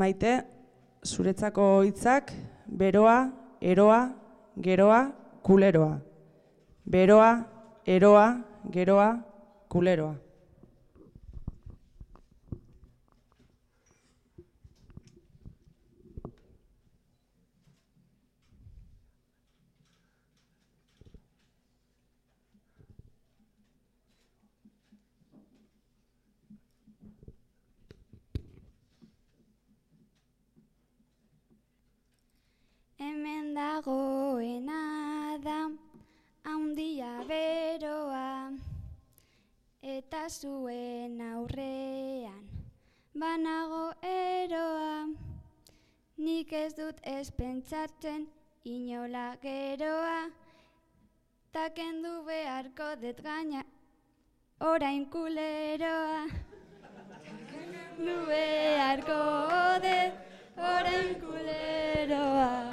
Maite, zuretzako hitzak beroa, eroa, geroa, kuleroa. Beroa, eroa, geroa, kuleroa. Zuen aurrean. Banago eroa nik ez dut ez pentsatzen inola geroa. Ta kendu beharko dut gaina orain kuleroa. Du beharko dut orain kuleroa